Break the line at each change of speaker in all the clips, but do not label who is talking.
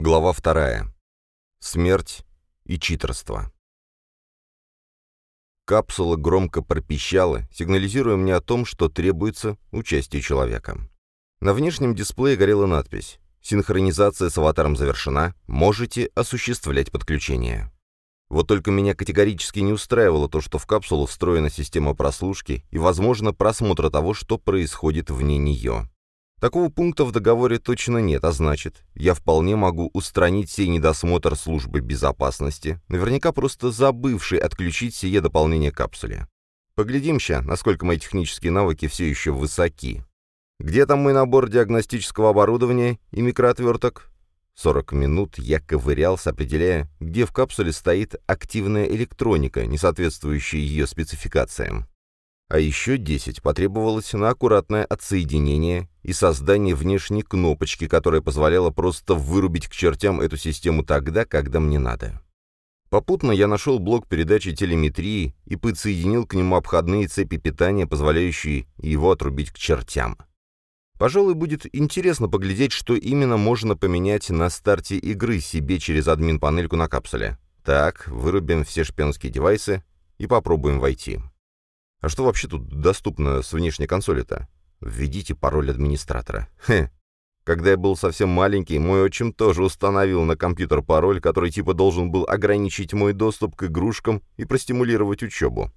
Глава вторая. Смерть и читерство. Капсула громко пропищала, сигнализируя мне о том, что требуется участие человека. На внешнем дисплее горела надпись «Синхронизация с аватаром завершена. Можете осуществлять подключение». Вот только меня категорически не устраивало то, что в капсулу встроена система прослушки и, возможно, просмотра того, что происходит вне нее. Такого пункта в договоре точно нет, а значит, я вполне могу устранить сей недосмотр службы безопасности, наверняка просто забывший отключить сие дополнение капсуле. Поглядимся, насколько мои технические навыки все еще высоки. Где там мой набор диагностического оборудования и микроотверток? 40 минут я ковырялся, определяя, где в капсуле стоит активная электроника, не соответствующая ее спецификациям. А еще 10 потребовалось на аккуратное отсоединение и создание внешней кнопочки, которая позволяла просто вырубить к чертям эту систему тогда, когда мне надо. Попутно я нашел блок передачи телеметрии и подсоединил к нему обходные цепи питания, позволяющие его отрубить к чертям. Пожалуй, будет интересно поглядеть, что именно можно поменять на старте игры себе через админ-панельку на капсуле. Так, вырубим все шпионские девайсы и попробуем войти. А что вообще тут доступно с внешней консоли-то? Введите пароль администратора. Хе. Когда я был совсем маленький, мой отчим тоже установил на компьютер пароль, который типа должен был ограничить мой доступ к игрушкам и простимулировать учебу.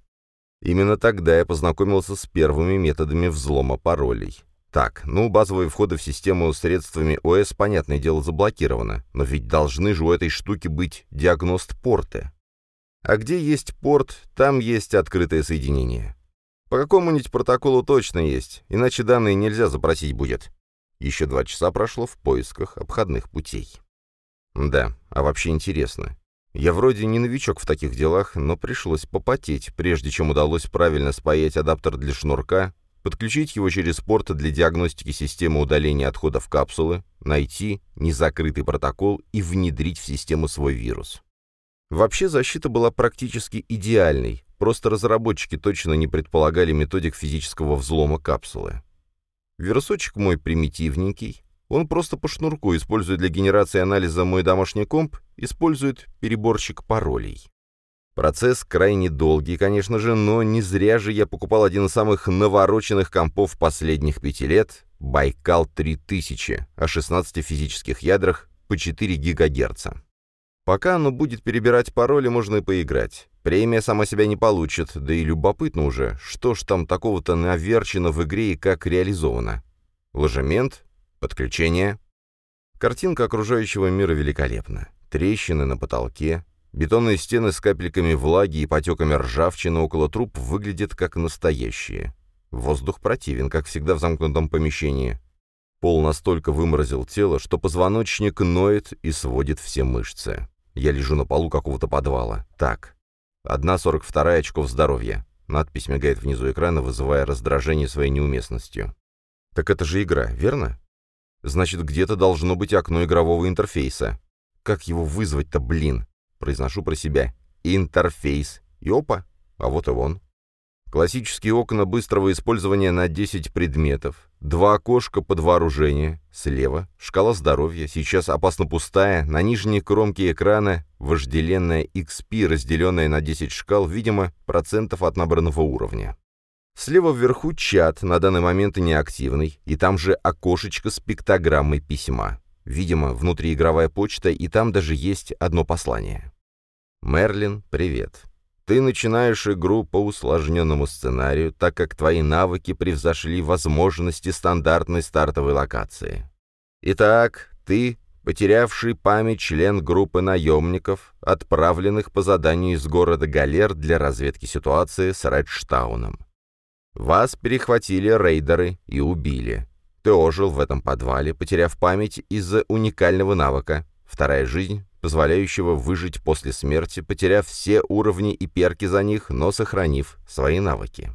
Именно тогда я познакомился с первыми методами взлома паролей. Так, ну, базовые входы в систему средствами ОС, понятное дело, заблокированы, но ведь должны же у этой штуки быть диагност-порты. А где есть порт, там есть открытое соединение. По какому-нибудь протоколу точно есть, иначе данные нельзя запросить будет. Еще два часа прошло в поисках обходных путей. Да, а вообще интересно. Я вроде не новичок в таких делах, но пришлось попотеть, прежде чем удалось правильно спаять адаптер для шнурка, подключить его через порт для диагностики системы удаления отходов капсулы, найти незакрытый протокол и внедрить в систему свой вирус. Вообще защита была практически идеальной, просто разработчики точно не предполагали методик физического взлома капсулы. Вирусочек мой примитивненький, он просто по шнурку, используя для генерации анализа мой домашний комп, использует переборщик паролей. Процесс крайне долгий, конечно же, но не зря же я покупал один из самых навороченных компов последних пяти лет — Байкал 3000 о 16 физических ядрах по 4 ГГц. Пока оно будет перебирать пароли, можно и поиграть. Премия сама себя не получит, да и любопытно уже, что ж там такого-то наверчено в игре и как реализовано. Ложемент, подключение. Картинка окружающего мира великолепна. Трещины на потолке, бетонные стены с капельками влаги и потеками ржавчины около труб выглядят как настоящие. Воздух противен, как всегда в замкнутом помещении. Пол настолько выморозил тело, что позвоночник ноет и сводит все мышцы. Я лежу на полу какого-то подвала. Так. Одна сорок вторая очков здоровья. Надпись мигает внизу экрана, вызывая раздражение своей неуместностью. Так это же игра, верно? Значит, где-то должно быть окно игрового интерфейса. Как его вызвать-то, блин? Произношу про себя. Интерфейс. И опа, а вот и он. Классические окна быстрого использования на 10 предметов. Два окошка под вооружение. Слева шкала здоровья, сейчас опасно пустая. На нижней кромке экрана вожделенная XP, разделенная на 10 шкал, видимо, процентов от набранного уровня. Слева вверху чат, на данный момент неактивный, и там же окошечко с пиктограммой письма. Видимо, внутриигровая почта, и там даже есть одно послание. «Мерлин, привет. Ты начинаешь игру по усложненному сценарию, так как твои навыки превзошли возможности стандартной стартовой локации. Итак, ты, потерявший память член группы наемников, отправленных по заданию из города Галер для разведки ситуации с Редштауном. Вас перехватили рейдеры и убили. Ты ожил в этом подвале, потеряв память из-за уникального навыка. Вторая жизнь позволяющего выжить после смерти, потеряв все уровни и перки за них, но сохранив свои навыки.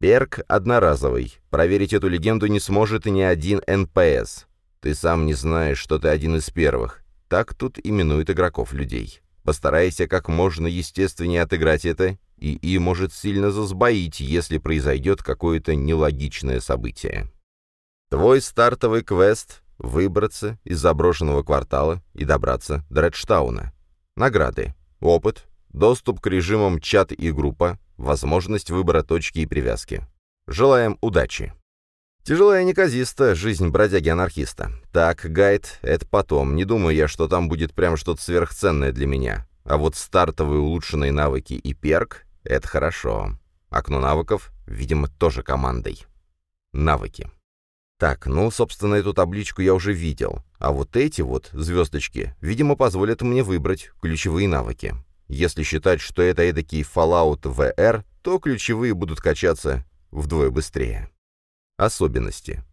Перк одноразовый. Проверить эту легенду не сможет ни один НПС. Ты сам не знаешь, что ты один из первых. Так тут именуют игроков людей. Постарайся как можно естественнее отыграть это, ИИ может сильно засбоить, если произойдет какое-то нелогичное событие. Твой стартовый квест выбраться из заброшенного квартала и добраться до Редштауна. Награды. Опыт. Доступ к режимам чат и группа. Возможность выбора точки привязки. Желаем удачи. Тяжелая неказиста жизнь бродяги-анархиста. Так, гайд, это потом. Не думаю я, что там будет прям что-то сверхценное для меня. А вот стартовые улучшенные навыки и перк — это хорошо. Окно навыков, видимо, тоже командой. Навыки. Так, ну, собственно, эту табличку я уже видел. А вот эти вот звездочки, видимо, позволят мне выбрать ключевые навыки. Если считать, что это эдакий Fallout VR, то ключевые будут качаться вдвое быстрее. Особенности.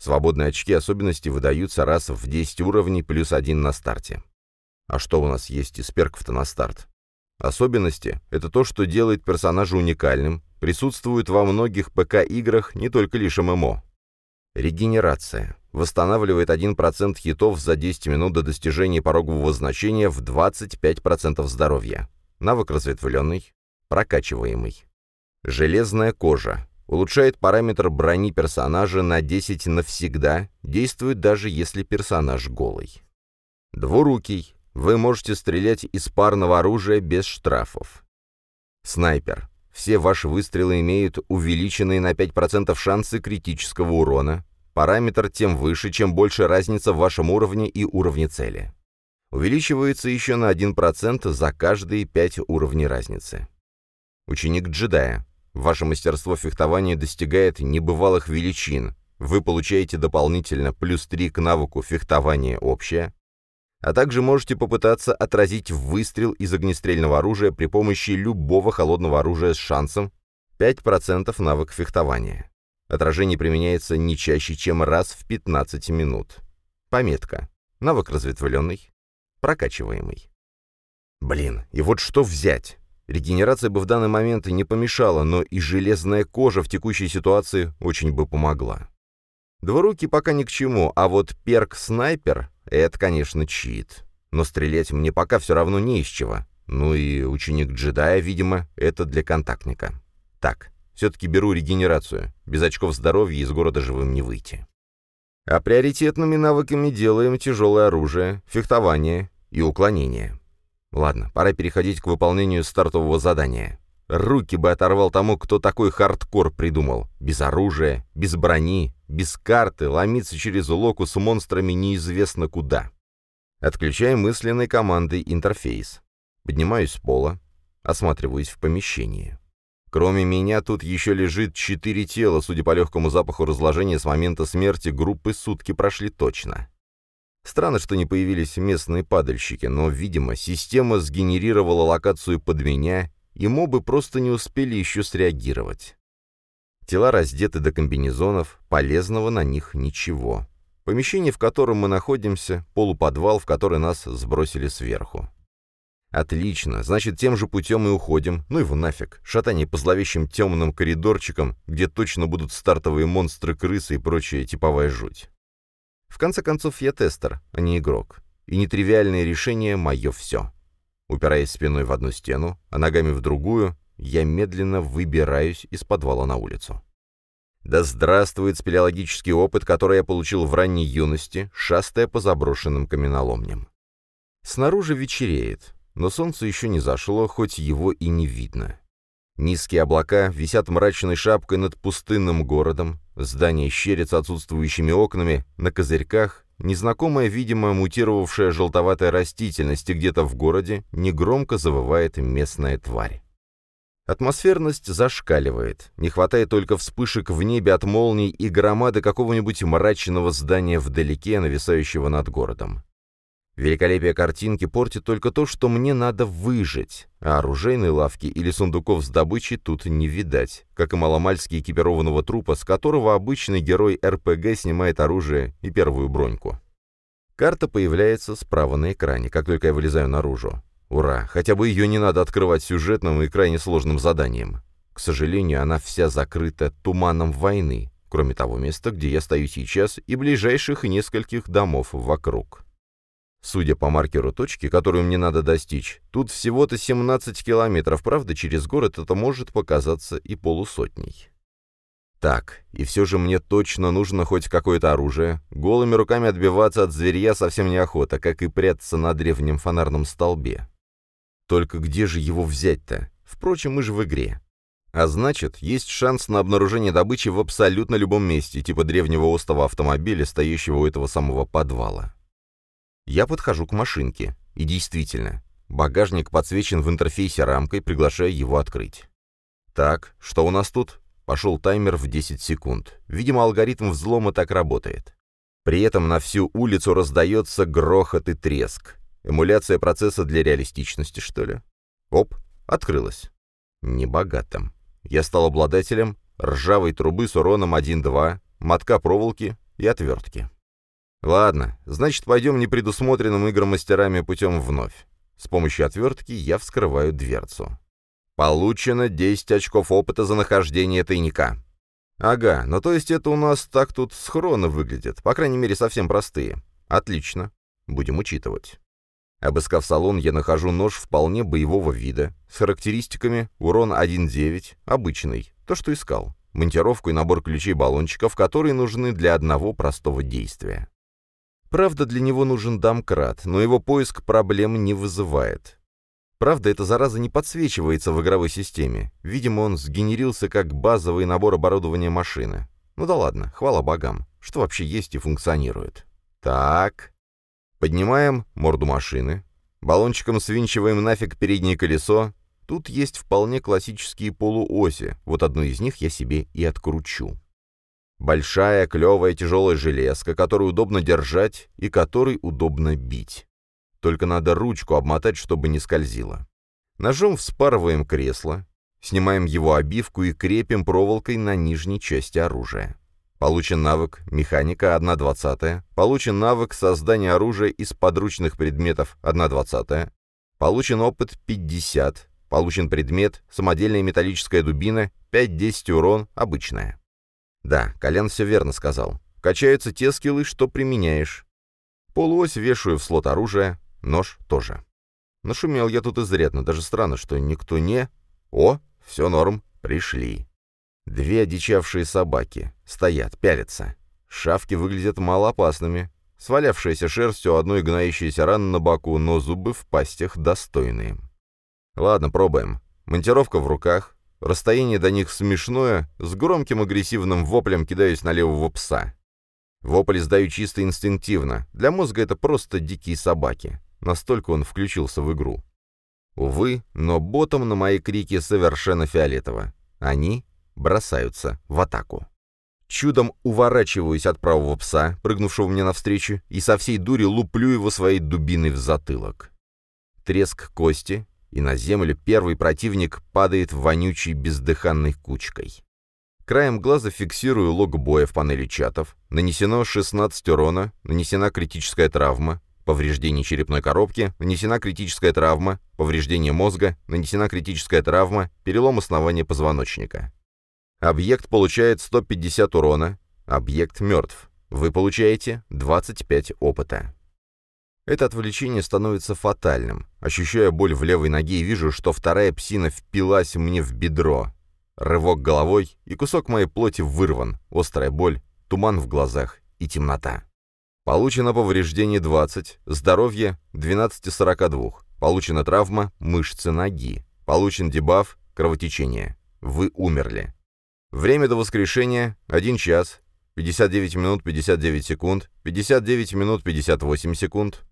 Свободные очки особенностей выдаются раз в 10 уровней плюс один на старте. А что у нас есть из перков-то на старт? Особенности — это то, что делает персонажа уникальным, присутствует во многих ПК-играх, не только лишь ММО. Регенерация. Восстанавливает 1% хитов за 10 минут до достижения порогового значения в 25% здоровья. Навык разветвленный, прокачиваемый. Железная кожа. Улучшает параметр брони персонажа на 10 навсегда, действует даже если персонаж голый. Двурукий. Вы можете стрелять из парного оружия без штрафов. Снайпер. Все ваши выстрелы имеют увеличенные на 5% шансы критического урона. Параметр тем выше, чем больше разница в вашем уровне и уровне цели. Увеличивается еще на 1% за каждые 5 уровней разницы. Ученик джедая. Ваше мастерство фехтования достигает небывалых величин. Вы получаете дополнительно плюс 3 к навыку фехтования общее, а также можете попытаться отразить выстрел из огнестрельного оружия при помощи любого холодного оружия с шансом 5% навык фехтования. Отражение применяется не чаще, чем раз в 15 минут. Пометка. Навык разветвленный. Прокачиваемый. Блин, и вот что взять? Регенерация бы в данный момент не помешала, но и железная кожа в текущей ситуации очень бы помогла. Двуруки пока ни к чему, а вот перк-снайпер — это, конечно, чит. Но стрелять мне пока все равно не из чего. Ну и ученик джедая, видимо, это для контактника. Так, все-таки беру регенерацию. Без очков здоровья из города живым не выйти. А приоритетными навыками делаем тяжелое оружие, фехтование и уклонение. Ладно, пора переходить к выполнению стартового задания. Руки бы оторвал тому, кто такой хардкор придумал. Без оружия, без брони, без карты, ломиться через локу с монстрами неизвестно куда. Отключаю мысленной командой интерфейс. Поднимаюсь с пола, осматриваюсь в помещении. Кроме меня тут еще лежит четыре тела, судя по легкому запаху разложения с момента смерти группы сутки прошли точно. Странно, что не появились местные падальщики, но, видимо, система сгенерировала локацию под меня и мобы просто не успели еще среагировать. Тела раздеты до комбинезонов, полезного на них ничего. Помещение, в котором мы находимся, полуподвал, в который нас сбросили сверху. Отлично, значит, тем же путем и уходим. Ну его нафиг. Шатание по зловещим темным коридорчикам, где точно будут стартовые монстры, крысы и прочая типовая жуть. В конце концов, я тестер, а не игрок. И нетривиальное решение — мое все. Упираясь спиной в одну стену, а ногами в другую, я медленно выбираюсь из подвала на улицу. Да здравствует спелеологический опыт, который я получил в ранней юности, шастая по заброшенным каменоломням. Снаружи вечереет, но солнце еще не зашло, хоть его и не видно. Низкие облака висят мрачной шапкой над пустынным городом, здания щерятся отсутствующими окнами, на козырьках Незнакомая, видимо, мутировавшая желтоватая растительность, и где-то в городе негромко завывает местная тварь. Атмосферность зашкаливает. Не хватает только вспышек в небе от молний и громады какого-нибудь мрачного здания вдалеке, нависающего над городом. Великолепие картинки портит только то, что мне надо выжить, а оружейной лавки или сундуков с добычей тут не видать, как и маломальски экипированного трупа, с которого обычный герой РПГ снимает оружие и первую броньку. Карта появляется справа на экране, как только я вылезаю наружу. Ура, хотя бы ее не надо открывать сюжетным и крайне сложным заданием. К сожалению, она вся закрыта туманом войны, кроме того места, где я стою сейчас, и ближайших нескольких домов вокруг. Судя по маркеру точки, которую мне надо достичь, тут всего-то 17 километров, правда, через город это может показаться и полусотней. Так, и все же мне точно нужно хоть какое-то оружие. Голыми руками отбиваться от зверья совсем неохота, как и прятаться на древнем фонарном столбе. Только где же его взять-то? Впрочем, мы же в игре. А значит, есть шанс на обнаружение добычи в абсолютно любом месте, типа древнего остова автомобиля, стоящего у этого самого подвала. Я подхожу к машинке, и действительно, багажник подсвечен в интерфейсе рамкой, приглашая его открыть. Так, что у нас тут? Пошел таймер в 10 секунд. Видимо, алгоритм взлома так работает. При этом на всю улицу раздается грохот и треск. Эмуляция процесса для реалистичности, что ли? Оп, открылась. Небогатым. Я стал обладателем ржавой трубы с уроном 1-2, мотка проволоки и отвертки. Ладно, значит, пойдем непредусмотренным игромастерами путем вновь. С помощью отвертки я вскрываю дверцу. Получено 10 очков опыта за нахождение тайника. Ага, ну то есть это у нас так тут схроны выглядят, по крайней мере совсем простые. Отлично, будем учитывать. Обыскав салон, я нахожу нож вполне боевого вида, с характеристиками урон 1.9, обычный, то, что искал, монтировку и набор ключей-баллончиков, которые нужны для одного простого действия. Правда, для него нужен домкрат, но его поиск проблем не вызывает. Правда, эта зараза не подсвечивается в игровой системе. Видимо, он сгенерился как базовый набор оборудования машины. Ну да ладно, хвала богам, что вообще есть и функционирует. Так. Поднимаем морду машины. Баллончиком свинчиваем нафиг переднее колесо. Тут есть вполне классические полуоси. Вот одну из них я себе и откручу. Большая, клевая, тяжелая железка, которую удобно держать и которой удобно бить. Только надо ручку обмотать, чтобы не скользило. Ножом вспарываем кресло, снимаем его обивку и крепим проволокой на нижней части оружия. Получен навык «Механика» 1.20, получен навык создания оружия из подручных предметов 1.20, получен опыт 50, получен предмет «Самодельная металлическая дубина» 5-10 урон, обычная. Да, Колян все верно сказал. Качаются те скиллы, что применяешь. Полуось вешаю в слот оружия, Нож тоже. Нашумел я тут изрядно, даже странно, что никто не... О, все норм, пришли. Две одичавшие собаки. Стоят, пялятся. Шавки выглядят малоопасными. Свалявшаяся шерстью одной гноящаяся рана на боку, но зубы в пастях достойные. Ладно, пробуем. Монтировка в руках. Расстояние до них смешное. С громким агрессивным воплем кидаюсь на левого пса. Вопль издаю чисто инстинктивно. Для мозга это просто дикие собаки. Настолько он включился в игру. Увы, но ботом на мои крики совершенно фиолетово. Они бросаются в атаку. Чудом уворачиваюсь от правого пса, прыгнувшего мне навстречу, и со всей дури луплю его своей дубиной в затылок. Треск кости, и на землю первый противник падает вонючей бездыханной кучкой. Краем глаза фиксирую лог боя в панели чатов. Нанесено 16 урона, нанесена критическая травма, повреждение черепной коробки, нанесена критическая травма, повреждение мозга, нанесена критическая травма, перелом основания позвоночника. Объект получает 150 урона, объект мертв. Вы получаете 25 опыта. Это отвлечение становится фатальным. Ощущая боль в левой ноге и вижу, что вторая псина впилась мне в бедро. Рывок головой, и кусок моей плоти вырван, острая боль, туман в глазах и темнота. Получено повреждение 20, здоровье 12-42. Получена травма мышцы ноги. Получен дебаф кровотечение. Вы умерли. Время до воскрешения 1 час, 59 минут 59 секунд, 59 минут 58 секунд.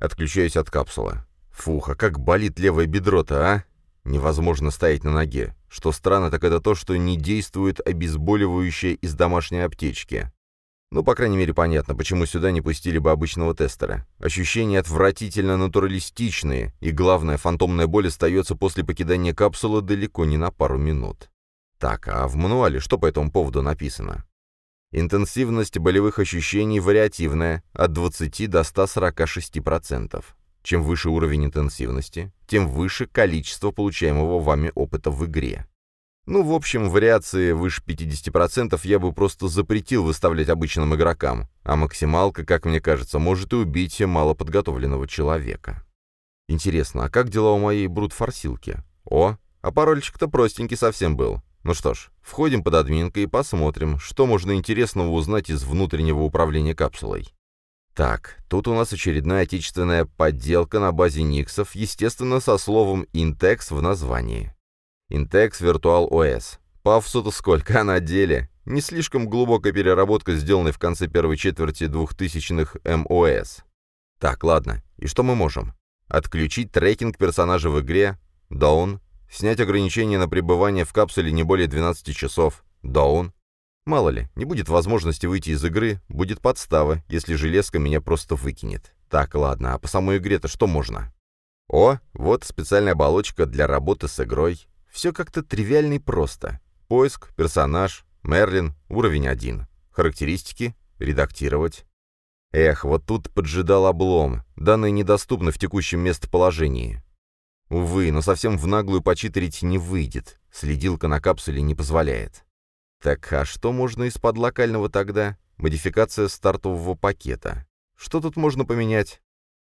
Отключаюсь от капсулы. Фух, а как болит левое бедро-то, а? Невозможно стоять на ноге. Что странно, так это то, что не действует обезболивающее из домашней аптечки. Ну, по крайней мере, понятно, почему сюда не пустили бы обычного тестера. Ощущения отвратительно натуралистичные, и главное, фантомная боль остается после покидания капсулы далеко не на пару минут. Так, а в мануале что по этому поводу написано? Интенсивность болевых ощущений вариативная, от 20 до 146%. Чем выше уровень интенсивности, тем выше количество получаемого вами опыта в игре. Ну, в общем, вариации выше 50% я бы просто запретил выставлять обычным игрокам, а максималка, как мне кажется, может и убить малоподготовленного человека. Интересно, а как дела у моей брут-форсилки? О, а парольчик-то простенький совсем был. Ну что ж, входим под админкой и посмотрим, что можно интересного узнать из внутреннего управления капсулой. Так, тут у нас очередная отечественная подделка на базе Никсов, естественно, со словом «Intex» в названии. Intex Virtual OS. Пафосу-то сколько, а на деле? Не слишком глубокая переработка, сделанная в конце первой четверти 2000-х МОС. Так, ладно, и что мы можем? Отключить трекинг персонажа в игре, Down, снять ограничение на пребывание в капсуле не более 12 часов, Down, Мало ли, не будет возможности выйти из игры, будет подстава, если железка меня просто выкинет. Так, ладно, а по самой игре-то что можно? О, вот специальная оболочка для работы с игрой. Все как-то тривиально и просто. Поиск, персонаж, Мерлин, уровень 1. Характеристики, редактировать. Эх, вот тут поджидал облом. Данные недоступны в текущем местоположении. Увы, но совсем в наглую почитерить не выйдет. Следилка на капсуле не позволяет. Так, а что можно из-под локального тогда? Модификация стартового пакета. Что тут можно поменять?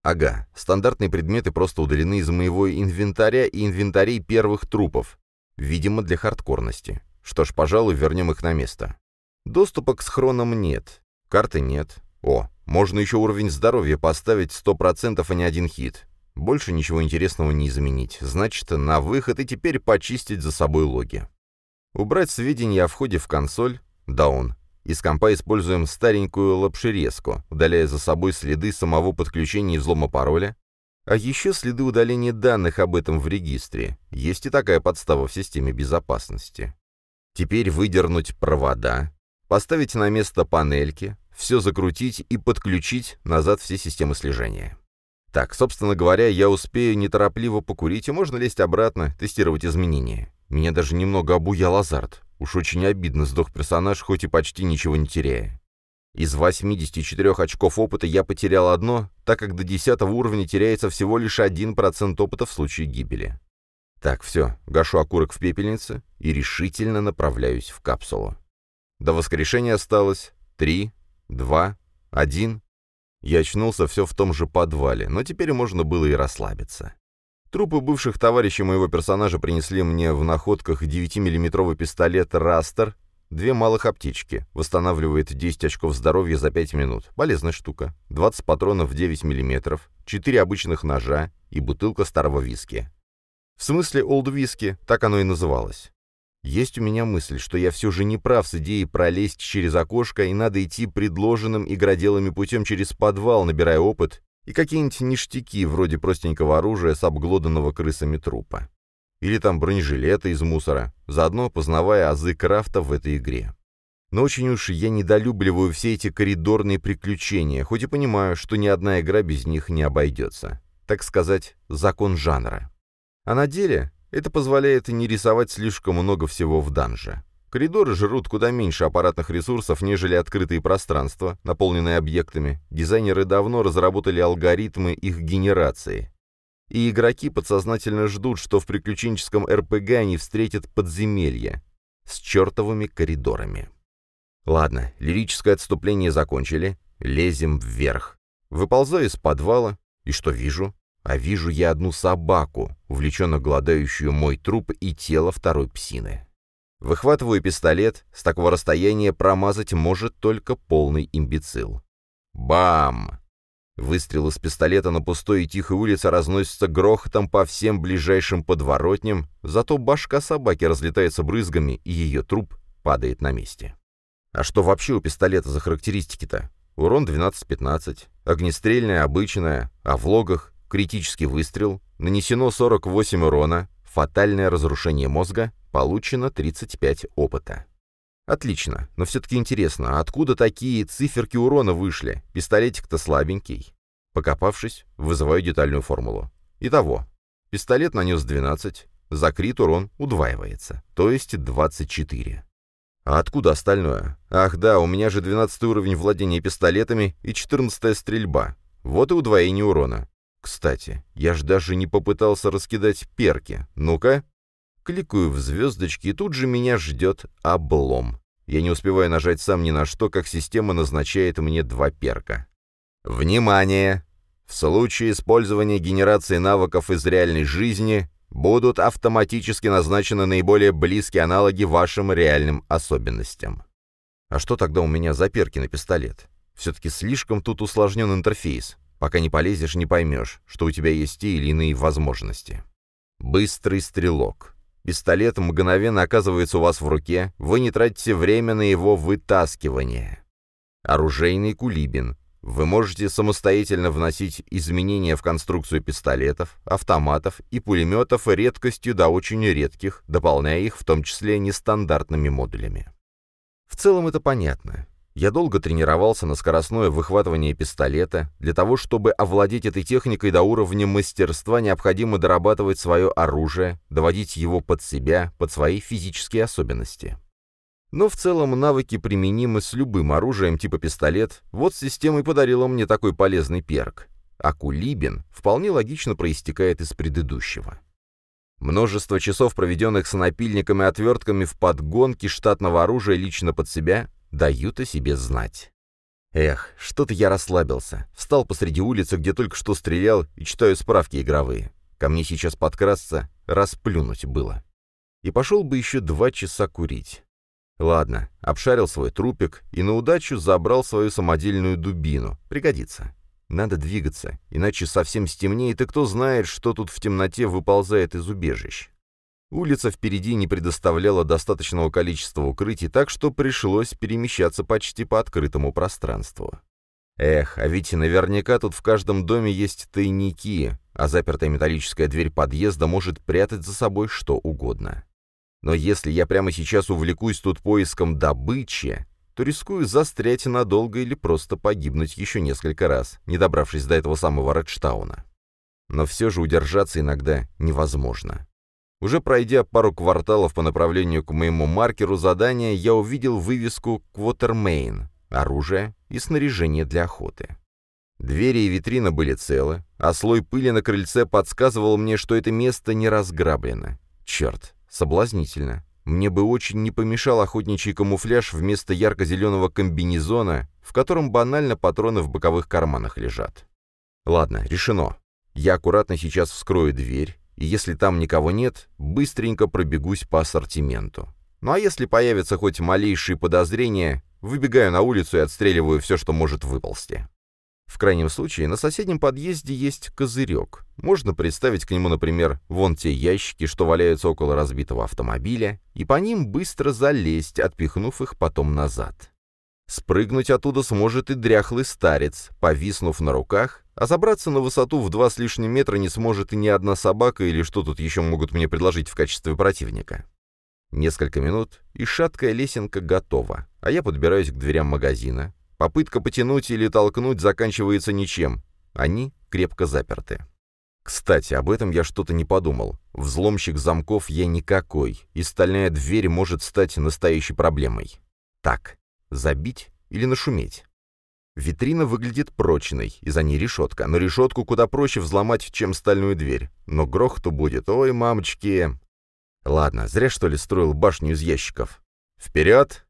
Ага, стандартные предметы просто удалены из моего инвентаря и инвентарей первых трупов. Видимо, для хардкорности. Что ж, пожалуй, вернем их на место. Доступа к схронам нет. Карты нет. О, можно еще уровень здоровья поставить 100%, а не один хит. Больше ничего интересного не изменить. Значит, на выход и теперь почистить за собой логи. Убрать сведения о входе в консоль – Down. Из компа используем старенькую лапшерезку, удаляя за собой следы самого подключения и взлома пароля, а еще следы удаления данных об этом в регистре. Есть и такая подстава в системе безопасности. Теперь выдернуть провода, поставить на место панельки, все закрутить и подключить назад все системы слежения. Так, собственно говоря, я успею неторопливо покурить, и можно лезть обратно, тестировать изменения. Меня даже немного обуял азарт. Уж очень обидно сдох персонаж, хоть и почти ничего не теряя. Из 84 очков опыта я потерял одно, так как до 10 уровня теряется всего лишь 1% опыта в случае гибели. Так, все, гашу окурок в пепельнице и решительно направляюсь в капсулу. До воскрешения осталось 3, 2, 1. Я очнулся все в том же подвале, но теперь можно было и расслабиться. Трупы бывших товарищей моего персонажа принесли мне в находках 9-миллиметровый пистолет «Растер», две малых аптечки, восстанавливает 10 очков здоровья за 5 минут, полезная штука, 20 патронов 9 мм, 4 обычных ножа и бутылка старого виски. В смысле олд виски, так оно и называлось. Есть у меня мысль, что я все же не прав с идеей пролезть через окошко, и надо идти предложенным игроделами путем через подвал, набирая опыт и какие-нибудь ништяки, вроде простенького оружия с обглоданного крысами трупа. Или там бронежилеты из мусора, заодно познавая азы крафта в этой игре. Но очень уж я недолюбливаю все эти коридорные приключения, хоть и понимаю, что ни одна игра без них не обойдется. Так сказать, закон жанра. А на деле это позволяет не рисовать слишком много всего в данже. Коридоры жрут куда меньше аппаратных ресурсов, нежели открытые пространства, наполненные объектами. Дизайнеры давно разработали алгоритмы их генерации. И игроки подсознательно ждут, что в приключенческом РПГ они встретят подземелье с чертовыми коридорами. Ладно, лирическое отступление закончили. Лезем вверх. Выползаю из подвала, и что вижу? А вижу я одну собаку, увлеченно гладающую мой труп и тело второй псины. Выхватываю пистолет, с такого расстояния промазать может только полный имбецил. Бам! Выстрел из пистолета на пустой и тихой улице разносится грохотом по всем ближайшим подворотням, зато башка собаки разлетается брызгами, и ее труп падает на месте. А что вообще у пистолета за характеристики-то? Урон 12-15, огнестрельная обычная, а в логах критический выстрел, нанесено 48 урона, фатальное разрушение мозга, Получено 35 опыта. Отлично, но все-таки интересно, а откуда такие циферки урона вышли? Пистолетик-то слабенький. Покопавшись, вызываю детальную формулу. Итого, пистолет нанес 12, закрит урон удваивается, то есть 24. А откуда остальное? Ах да, у меня же 12 уровень владения пистолетами и 14 стрельба. Вот и удвоение урона. Кстати, я ж даже не попытался раскидать перки. Ну-ка, Кликаю в звездочки, и тут же меня ждет облом. Я не успеваю нажать сам ни на что, как система назначает мне два перка. Внимание! В случае использования генерации навыков из реальной жизни будут автоматически назначены наиболее близкие аналоги вашим реальным особенностям. А что тогда у меня за перки на пистолет? Все-таки слишком тут усложнен интерфейс. Пока не полезешь, не поймешь, что у тебя есть те или иные возможности. Быстрый стрелок. Пистолет мгновенно оказывается у вас в руке, вы не тратите время на его вытаскивание. Оружейный кулибин. Вы можете самостоятельно вносить изменения в конструкцию пистолетов, автоматов и пулеметов редкостью до очень редких, дополняя их в том числе нестандартными модулями. В целом это понятно. Я долго тренировался на скоростное выхватывание пистолета. Для того, чтобы овладеть этой техникой до уровня мастерства, необходимо дорабатывать свое оружие, доводить его под себя, под свои физические особенности. Но в целом навыки применимы с любым оружием типа пистолет, вот система и подарила мне такой полезный перк. А кулибин вполне логично проистекает из предыдущего. Множество часов, проведенных с напильниками и отвертками в подгонке штатного оружия лично под себя, дают о себе знать. Эх, что-то я расслабился. Встал посреди улицы, где только что стрелял, и читаю справки игровые. Ко мне сейчас подкрасться, расплюнуть было. И пошел бы еще два часа курить. Ладно, обшарил свой трупик и на удачу забрал свою самодельную дубину. Пригодится. Надо двигаться, иначе совсем стемнеет, и кто знает, что тут в темноте выползает из убежищ. Улица впереди не предоставляла достаточного количества укрытий, так что пришлось перемещаться почти по открытому пространству. Эх, а ведь наверняка тут в каждом доме есть тайники, а запертая металлическая дверь подъезда может прятать за собой что угодно. Но если я прямо сейчас увлекусь тут поиском добычи, то рискую застрять надолго или просто погибнуть еще несколько раз, не добравшись до этого самого Редштауна. Но все же удержаться иногда невозможно. Уже пройдя пару кварталов по направлению к моему маркеру задания, я увидел вывеску «Квотермейн» — оружие и снаряжение для охоты. Двери и витрина были целы, а слой пыли на крыльце подсказывал мне, что это место не разграблено. Черт, соблазнительно. Мне бы очень не помешал охотничий камуфляж вместо ярко-зеленого комбинезона, в котором банально патроны в боковых карманах лежат. Ладно, решено. Я аккуратно сейчас вскрою дверь, и если там никого нет, быстренько пробегусь по ассортименту. Ну а если появятся хоть малейшие подозрения, выбегаю на улицу и отстреливаю все, что может выползти. В крайнем случае, на соседнем подъезде есть козырек. Можно представить к нему, например, вон те ящики, что валяются около разбитого автомобиля, и по ним быстро залезть, отпихнув их потом назад. Спрыгнуть оттуда сможет и дряхлый старец, повиснув на руках, а забраться на высоту в два с лишним метра не сможет и ни одна собака, или что тут еще могут мне предложить в качестве противника. Несколько минут, и шаткая лесенка готова, а я подбираюсь к дверям магазина. Попытка потянуть или толкнуть заканчивается ничем. Они крепко заперты. Кстати, об этом я что-то не подумал. Взломщик замков я никакой, и стальная дверь может стать настоящей проблемой. Так, забить или нашуметь? Витрина выглядит прочной, и за ней решетка, но решетку куда проще взломать, чем стальную дверь. Но грохоту будет, ой, мамочки. Ладно, зря что ли строил башню из ящиков. Вперед!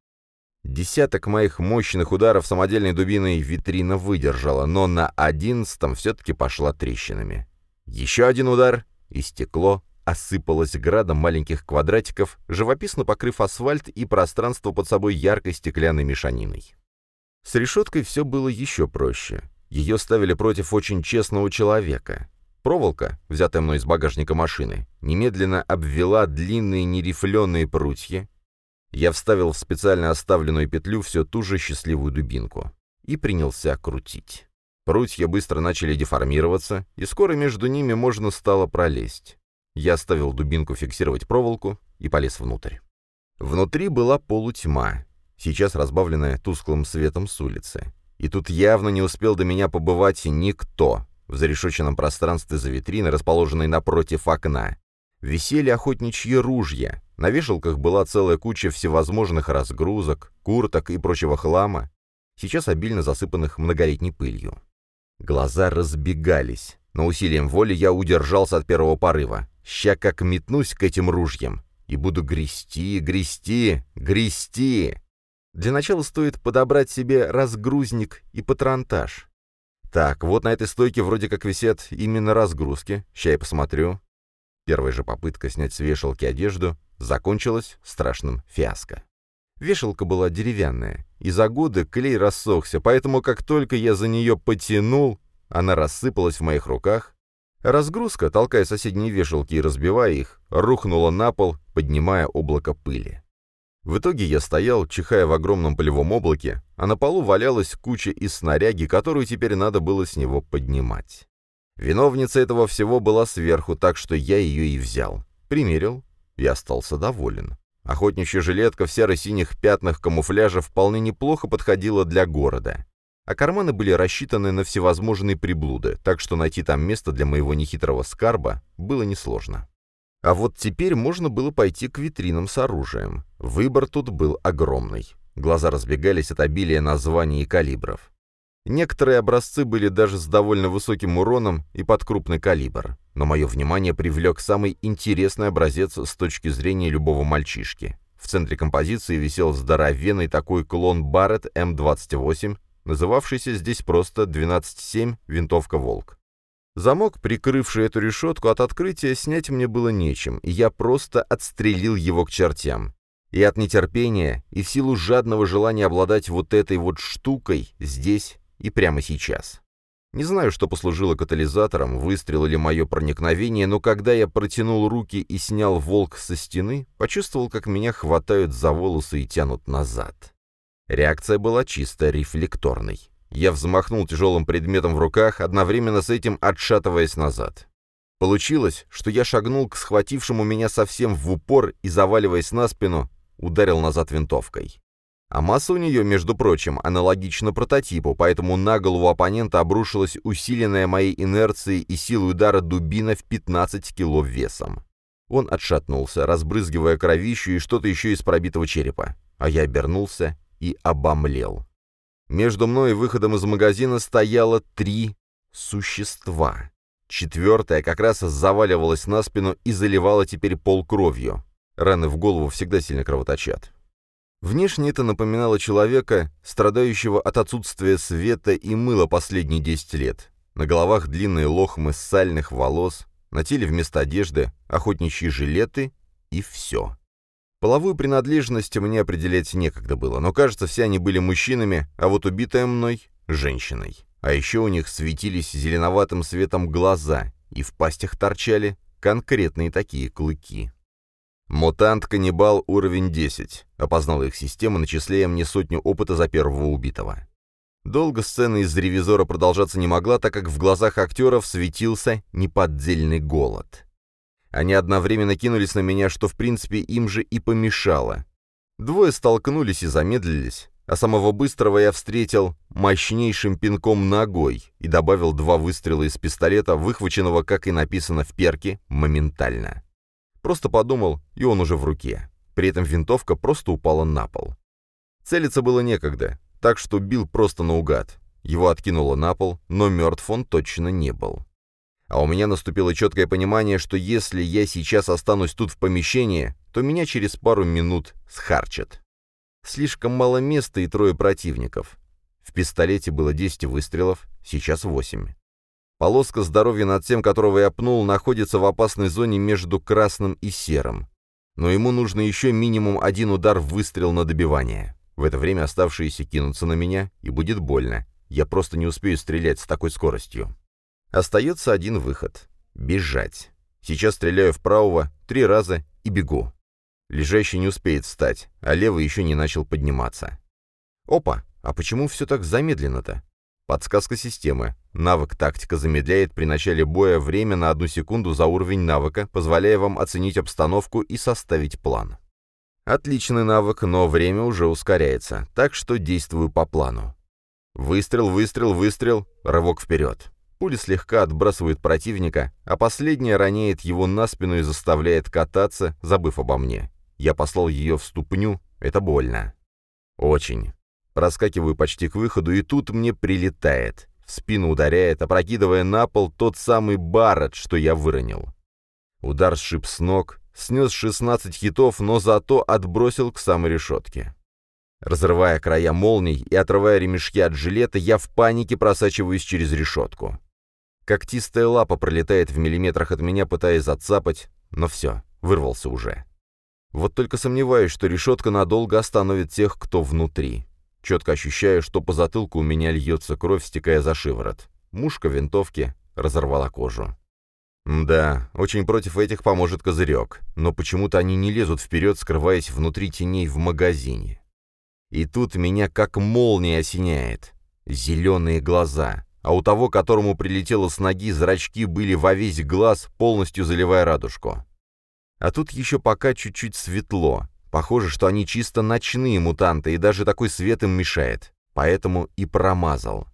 Десяток моих мощных ударов самодельной дубиной витрина выдержала, но на одиннадцатом все-таки пошла трещинами. Еще один удар, и стекло осыпалось градом маленьких квадратиков, живописно покрыв асфальт и пространство под собой яркой стеклянной мешаниной. С решеткой все было еще проще. Ее ставили против очень честного человека. Проволока, взятая мной из багажника машины, немедленно обвела длинные нерифленые прутья. Я вставил в специально оставленную петлю все ту же счастливую дубинку и принялся крутить. Прутья быстро начали деформироваться, и скоро между ними можно стало пролезть. Я оставил дубинку фиксировать проволоку и полез внутрь. Внутри была полутьма, сейчас разбавленная тусклым светом с улицы. И тут явно не успел до меня побывать никто. В зарешоченном пространстве за витриной, расположенной напротив окна, висели охотничьи ружья. На вешалках была целая куча всевозможных разгрузок, курток и прочего хлама, сейчас обильно засыпанных многолетней пылью. Глаза разбегались, но усилием воли я удержался от первого порыва. Ща как метнусь к этим ружьям и буду грести, грести, грести. Для начала стоит подобрать себе разгрузник и патронтаж. Так, вот на этой стойке вроде как висят именно разгрузки. Ща я посмотрю. Первая же попытка снять с вешалки одежду закончилась страшным фиаско. Вешалка была деревянная, и за годы клей рассохся, поэтому как только я за нее потянул, она рассыпалась в моих руках. Разгрузка, толкая соседние вешалки и разбивая их, рухнула на пол, поднимая облако пыли. В итоге я стоял, чихая в огромном полевом облаке, а на полу валялась куча из снаряги, которую теперь надо было с него поднимать. Виновница этого всего была сверху, так что я ее и взял. Примерил и остался доволен. Охотничья жилетка в серо-синих пятнах камуфляжа вполне неплохо подходила для города. А карманы были рассчитаны на всевозможные приблуды, так что найти там место для моего нехитрого скарба было несложно. А вот теперь можно было пойти к витринам с оружием. Выбор тут был огромный. Глаза разбегались от обилия названий и калибров. Некоторые образцы были даже с довольно высоким уроном и под крупный калибр, но мое внимание привлек самый интересный образец с точки зрения любого мальчишки. В центре композиции висел здоровенный такой клон Барретт М28, называвшийся здесь просто 12.7 винтовка «Волк». Замок, прикрывший эту решетку от открытия, снять мне было нечем, и я просто отстрелил его к чертям. И от нетерпения, и в силу жадного желания обладать вот этой вот штукой здесь и прямо сейчас. Не знаю, что послужило катализатором, выстрел или мое проникновение, но когда я протянул руки и снял волк со стены, почувствовал, как меня хватают за волосы и тянут назад. Реакция была чисто рефлекторной. Я взмахнул тяжелым предметом в руках, одновременно с этим отшатываясь назад. Получилось, что я шагнул к схватившему меня совсем в упор и, заваливаясь на спину, ударил назад винтовкой. А масса у нее, между прочим, аналогична прототипу, поэтому на голову оппонента обрушилась усиленная моей инерцией и силой удара дубина в 15 кило весом. Он отшатнулся, разбрызгивая кровищу и что-то еще из пробитого черепа. А я обернулся и обомлел. Между мной и выходом из магазина стояло три существа. Четвертое как раз заваливалось на спину и заливало теперь пол кровью. Раны в голову всегда сильно кровоточат. Внешне это напоминало человека, страдающего от отсутствия света и мыла последние 10 лет. На головах длинные лохмы сальных волос, на теле вместо одежды охотничьи жилеты и все. Половую принадлежность мне определять некогда было, но, кажется, все они были мужчинами, а вот убитая мной — женщиной. А еще у них светились зеленоватым светом глаза, и в пастях торчали конкретные такие клыки. «Мутант-каннибал уровень 10», — опознала их система, начисляя мне сотню опыта за первого убитого. Долго сцена из ревизора продолжаться не могла, так как в глазах актеров светился неподдельный голод. Они одновременно кинулись на меня, что в принципе им же и помешало. Двое столкнулись и замедлились, а самого быстрого я встретил мощнейшим пинком ногой и добавил два выстрела из пистолета, выхваченного, как и написано в перке, моментально. Просто подумал, и он уже в руке. При этом винтовка просто упала на пол. Целиться было некогда, так что бил просто наугад. Его откинуло на пол, но мертв он точно не был. А у меня наступило четкое понимание, что если я сейчас останусь тут в помещении, то меня через пару минут схарчат. Слишком мало места и трое противников. В пистолете было 10 выстрелов, сейчас 8. Полоска здоровья над тем, которого я пнул, находится в опасной зоне между красным и серым. Но ему нужно еще минимум один удар выстрел на добивание. В это время оставшиеся кинутся на меня, и будет больно. Я просто не успею стрелять с такой скоростью. Остается один выход — бежать. Сейчас стреляю в три раза и бегу. Лежащий не успеет встать, а левый еще не начал подниматься. Опа, а почему все так замедленно-то? Подсказка системы. Навык «Тактика» замедляет при начале боя время на одну секунду за уровень навыка, позволяя вам оценить обстановку и составить план. Отличный навык, но время уже ускоряется, так что действую по плану. Выстрел, выстрел, выстрел, рывок вперед. Пуля слегка отбрасывает противника, а последняя роняет его на спину и заставляет кататься, забыв обо мне. Я послал ее в ступню, это больно. Очень. Проскакиваю почти к выходу, и тут мне прилетает. В спину ударяет, опрокидывая на пол тот самый барот, что я выронил. Удар сшиб с ног, снес 16 хитов, но зато отбросил к самой решетке. Разрывая края молний и отрывая ремешки от жилета, я в панике просачиваюсь через решетку. Когтистая лапа пролетает в миллиметрах от меня, пытаясь зацапать, Но все, вырвался уже. Вот только сомневаюсь, что решетка надолго остановит тех, кто внутри. Четко ощущаю, что по затылку у меня льется кровь, стекая за шиворот. Мушка винтовки разорвала кожу. Да, очень против этих поможет козырек, но почему-то они не лезут вперед, скрываясь внутри теней в магазине. И тут меня как молния осеняет. Зеленые глаза, а у того, которому прилетело с ноги, зрачки были во весь глаз, полностью заливая радужку. А тут еще пока чуть-чуть светло. Похоже, что они чисто ночные мутанты, и даже такой свет им мешает. Поэтому и промазал.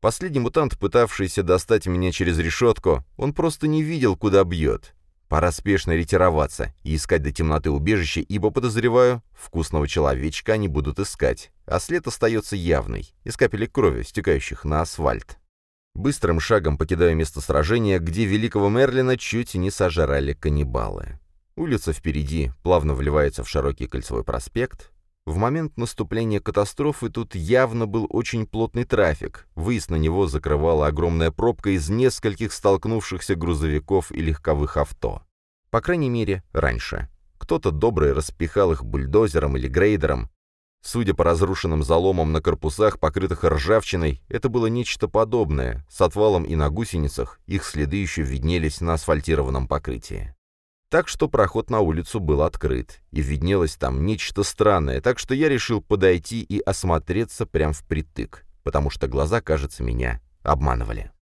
Последний мутант, пытавшийся достать меня через решетку, он просто не видел, куда бьет. Пора спешно ретироваться и искать до темноты убежище, ибо, подозреваю, вкусного человечка они будут искать, а след остается явный, из капелек крови, стекающих на асфальт. Быстрым шагом покидаю место сражения, где великого Мерлина чуть не сожрали каннибалы. Улица впереди плавно вливается в широкий кольцевой проспект. В момент наступления катастрофы тут явно был очень плотный трафик. Выезд на него закрывала огромная пробка из нескольких столкнувшихся грузовиков и легковых авто. По крайней мере, раньше. Кто-то добрый распихал их бульдозером или грейдером. Судя по разрушенным заломам на корпусах, покрытых ржавчиной, это было нечто подобное. С отвалом и на гусеницах их следы еще виднелись на асфальтированном покрытии. Так что проход на улицу был открыт, и виднелось там нечто странное, так что я решил подойти и осмотреться прямо впритык, потому что глаза, кажется, меня обманывали.